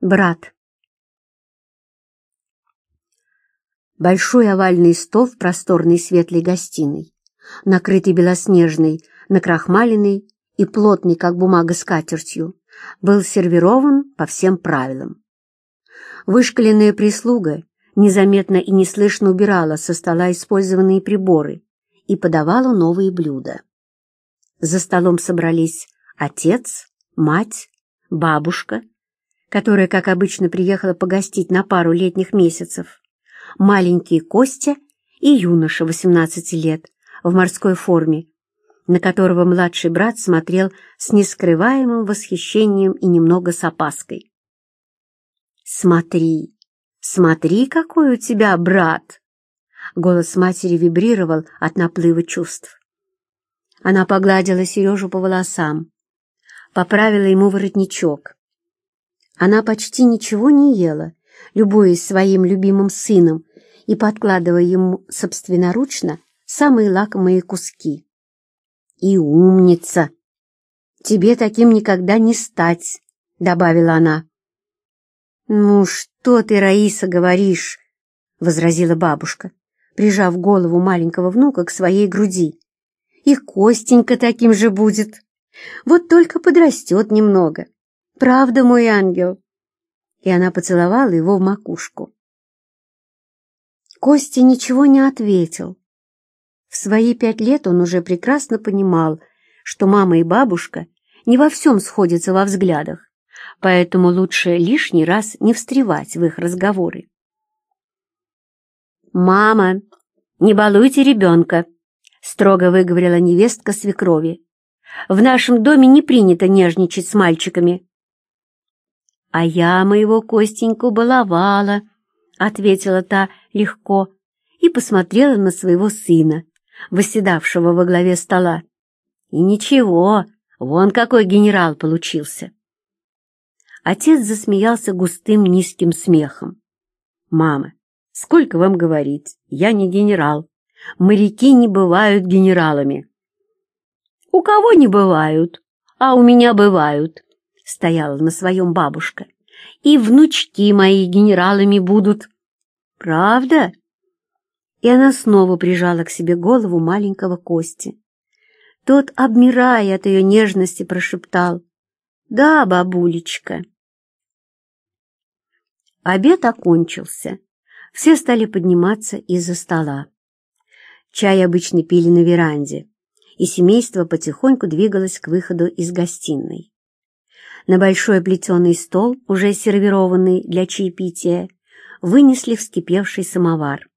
Брат. Большой овальный стол в просторной светлой гостиной, накрытый белоснежной, накрахмаленной и плотной, как бумага, скатертью, был сервирован по всем правилам. Вышкаленная прислуга незаметно и неслышно убирала со стола использованные приборы и подавала новые блюда. За столом собрались отец, мать, бабушка, которая, как обычно, приехала погостить на пару летних месяцев, маленький Костя и юноша 18 лет в морской форме, на которого младший брат смотрел с нескрываемым восхищением и немного с опаской. «Смотри, смотри, какой у тебя брат!» Голос матери вибрировал от наплыва чувств. Она погладила Сережу по волосам, поправила ему воротничок, она почти ничего не ела, любуясь своим любимым сыном и подкладывая ему собственноручно самые лакомые куски. «И умница! Тебе таким никогда не стать!» — добавила она. «Ну что ты, Раиса, говоришь?» — возразила бабушка, прижав голову маленького внука к своей груди. «И Костенька таким же будет. Вот только подрастет немного. Правда, мой ангел?» И она поцеловала его в макушку. Костя ничего не ответил. В свои пять лет он уже прекрасно понимал, что мама и бабушка не во всем сходятся во взглядах, поэтому лучше лишний раз не встревать в их разговоры. «Мама, не балуйте ребенка!» — строго выговорила невестка свекрови. «В нашем доме не принято нежничать с мальчиками». «А я моего Костеньку баловала», — ответила та легко и посмотрела на своего сына, восседавшего во главе стола. «И ничего, вон какой генерал получился». Отец засмеялся густым низким смехом. «Мама, сколько вам говорить, я не генерал. Моряки не бывают генералами». «У кого не бывают, а у меня бывают», стояла на своем бабушка. «И внучки мои генералами будут». «Правда?» И она снова прижала к себе голову маленького Кости. Тот, обмирая от ее нежности, прошептал. «Да, бабулечка». Обед окончился. Все стали подниматься из-за стола. Чай обычно пили на веранде, и семейство потихоньку двигалось к выходу из гостиной. На большой плетеный стол, уже сервированный для чаепития, вынесли вскипевший самовар.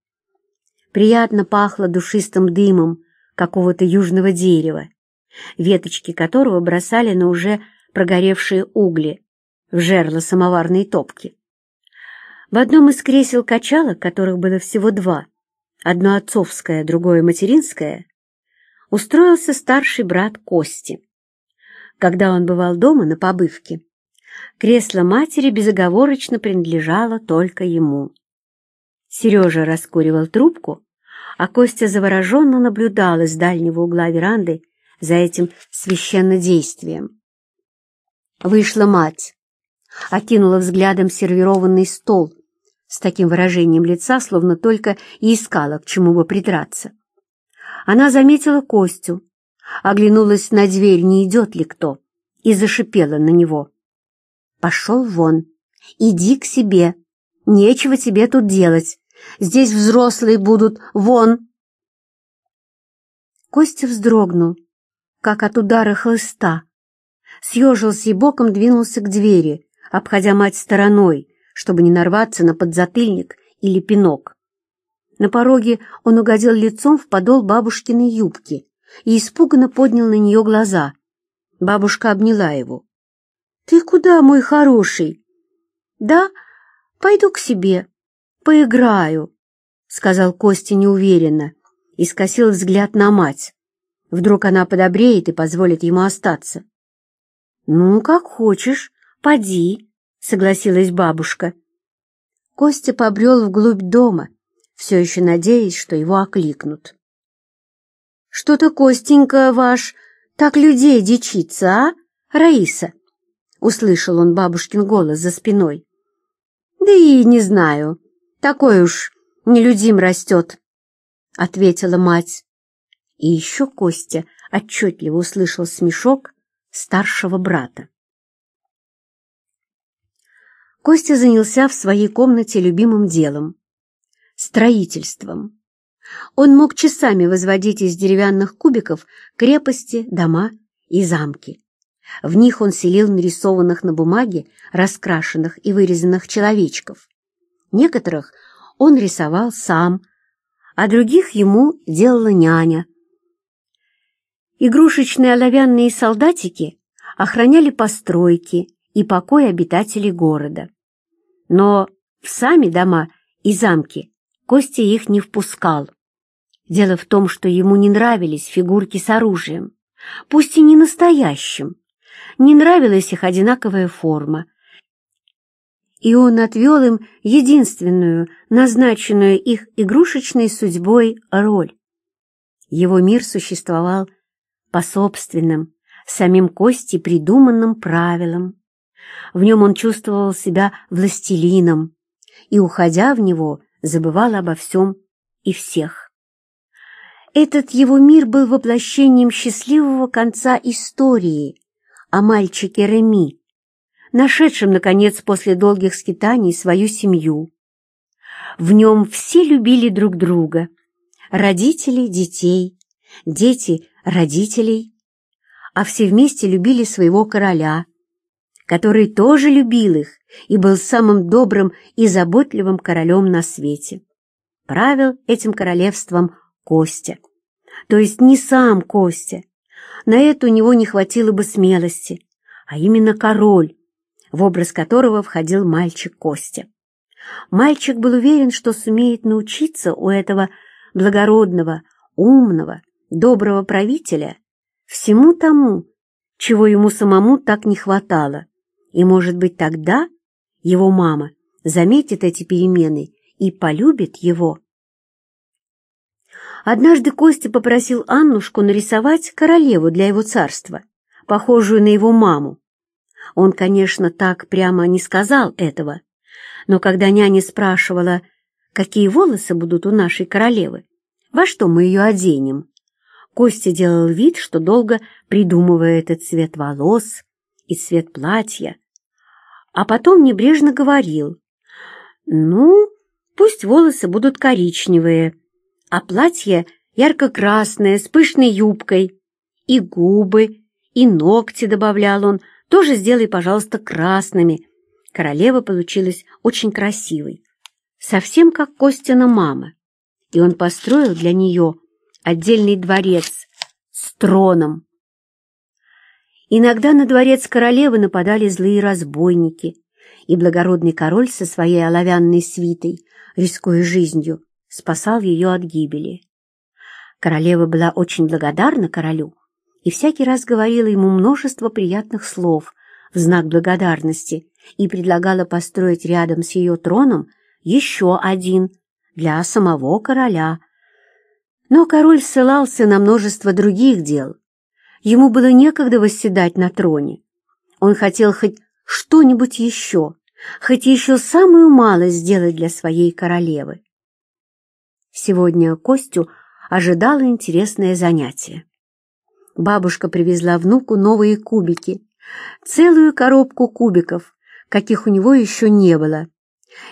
Приятно пахло душистым дымом какого-то южного дерева, веточки которого бросали на уже прогоревшие угли в жерло самоварной топки. В одном из кресел качалок, которых было всего два, одно отцовское, другое материнское, устроился старший брат Кости когда он бывал дома на побывке. Кресло матери безоговорочно принадлежало только ему. Сережа раскуривал трубку, а Костя завороженно наблюдал из дальнего угла веранды за этим священнодействием. Вышла мать, окинула взглядом сервированный стол с таким выражением лица, словно только и искала, к чему бы придраться. Она заметила Костю, оглянулась на дверь, не идет ли кто, и зашипела на него. «Пошел вон, иди к себе, нечего тебе тут делать, здесь взрослые будут, вон!» Костя вздрогнул, как от удара хлыста, съежился и боком двинулся к двери, обходя мать стороной, чтобы не нарваться на подзатыльник или пинок. На пороге он угодил лицом в подол бабушкиной юбки и испуганно поднял на нее глаза. Бабушка обняла его. «Ты куда, мой хороший?» «Да, пойду к себе, поиграю», — сказал Костя неуверенно и скосил взгляд на мать. Вдруг она подобреет и позволит ему остаться. «Ну, как хочешь, поди», — согласилась бабушка. Костя побрел вглубь дома, все еще надеясь, что его окликнут. «Что-то Костенька ваш так людей дичится, а, Раиса?» Услышал он бабушкин голос за спиной. Да и не знаю, такой уж нелюдим растет, — ответила мать. И еще Костя отчетливо услышал смешок старшего брата. Костя занялся в своей комнате любимым делом — строительством. Он мог часами возводить из деревянных кубиков крепости, дома и замки. В них он селил нарисованных на бумаге, раскрашенных и вырезанных человечков. Некоторых он рисовал сам, а других ему делала няня. Игрушечные оловянные солдатики охраняли постройки и покой обитателей города. Но в сами дома и замки Костя их не впускал. Дело в том, что ему не нравились фигурки с оружием, пусть и не настоящим. Не нравилась их одинаковая форма. И он отвел им единственную, назначенную их игрушечной судьбой роль. Его мир существовал по собственным, самим Кости придуманным правилам. В нем он чувствовал себя властелином и, уходя в него, забывал обо всем и всех. Этот его мир был воплощением счастливого конца истории о мальчике Реми, нашедшем, наконец, после долгих скитаний свою семью. В нем все любили друг друга, родители детей, дети родителей, а все вместе любили своего короля, который тоже любил их и был самым добрым и заботливым королем на свете. Правил этим королевством Костя. То есть не сам Костя. На это у него не хватило бы смелости, а именно король, в образ которого входил мальчик Костя. Мальчик был уверен, что сумеет научиться у этого благородного, умного, доброго правителя всему тому, чего ему самому так не хватало. И, может быть, тогда его мама заметит эти перемены и полюбит его. Однажды Костя попросил Аннушку нарисовать королеву для его царства, похожую на его маму. Он, конечно, так прямо не сказал этого, но когда няня спрашивала, какие волосы будут у нашей королевы, во что мы ее оденем, Костя делал вид, что долго придумывает этот цвет волос и цвет платья, а потом небрежно говорил, «Ну, пусть волосы будут коричневые, а платье ярко-красное, с пышной юбкой. И губы, и ногти, добавлял он, тоже сделай, пожалуйста, красными. Королева получилась очень красивой, совсем как Костина мама. И он построил для нее отдельный дворец с троном. Иногда на дворец королевы нападали злые разбойники, и благородный король со своей оловянной свитой, рискуя жизнью, спасал ее от гибели. Королева была очень благодарна королю и всякий раз говорила ему множество приятных слов в знак благодарности и предлагала построить рядом с ее троном еще один для самого короля. Но король ссылался на множество других дел. Ему было некогда восседать на троне. Он хотел хоть что-нибудь еще, хоть еще самую малость сделать для своей королевы. Сегодня Костю ожидало интересное занятие. Бабушка привезла внуку новые кубики, целую коробку кубиков, каких у него еще не было,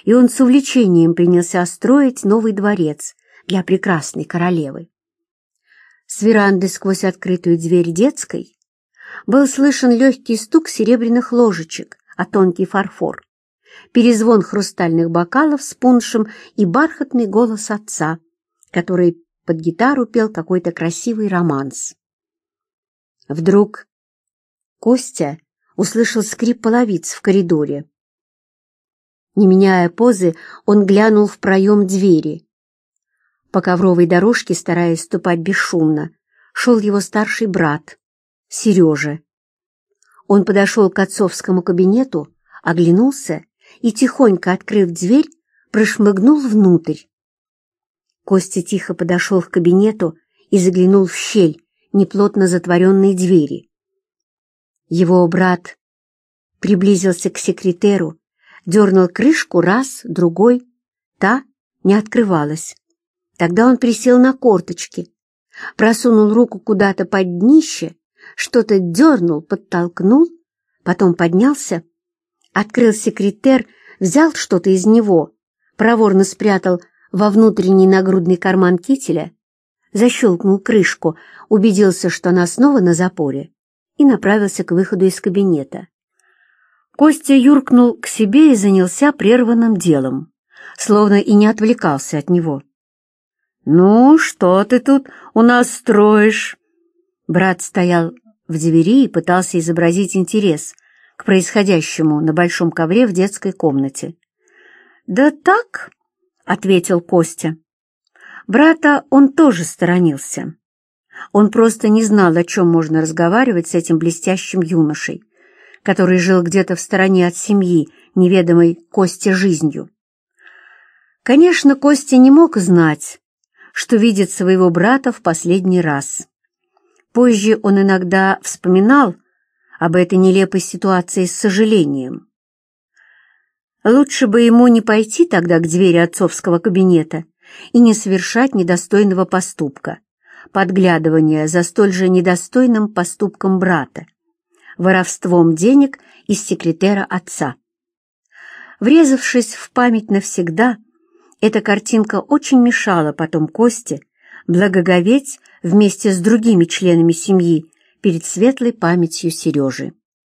и он с увлечением принялся строить новый дворец для прекрасной королевы. С веранды сквозь открытую дверь детской был слышен легкий стук серебряных ложечек, а тонкий фарфор перезвон хрустальных бокалов с пуншем и бархатный голос отца, который под гитару пел какой-то красивый романс. Вдруг Костя услышал скрип половиц в коридоре. Не меняя позы, он глянул в проем двери. По ковровой дорожке, стараясь ступать бесшумно, шел его старший брат, Сережа. Он подошел к отцовскому кабинету, оглянулся и, тихонько открыв дверь, прошмыгнул внутрь. Костя тихо подошел к кабинету и заглянул в щель неплотно затворенной двери. Его брат приблизился к секретеру, Дернул крышку раз, другой. Та не открывалась. Тогда он присел на корточки, просунул руку куда-то под днище, что-то дернул, подтолкнул, потом поднялся, открыл секретер, взял что-то из него, проворно спрятал во внутренний нагрудный карман кителя, защелкнул крышку, убедился, что она снова на запоре, и направился к выходу из кабинета. Костя юркнул к себе и занялся прерванным делом, словно и не отвлекался от него. «Ну, что ты тут у нас строишь?» Брат стоял в двери и пытался изобразить интерес к происходящему на большом ковре в детской комнате. «Да так», — ответил Костя. Брата он тоже сторонился. Он просто не знал, о чем можно разговаривать с этим блестящим юношей, который жил где-то в стороне от семьи, неведомой Косте жизнью. Конечно, Костя не мог знать, что видит своего брата в последний раз. Позже он иногда вспоминал об этой нелепой ситуации с сожалением. Лучше бы ему не пойти тогда к двери отцовского кабинета и не совершать недостойного поступка, подглядывания за столь же недостойным поступком брата, воровством денег из секретера отца. Врезавшись в память навсегда, эта картинка очень мешала потом Косте благоговеть вместе с другими членами семьи перед светлой памятью Сережи.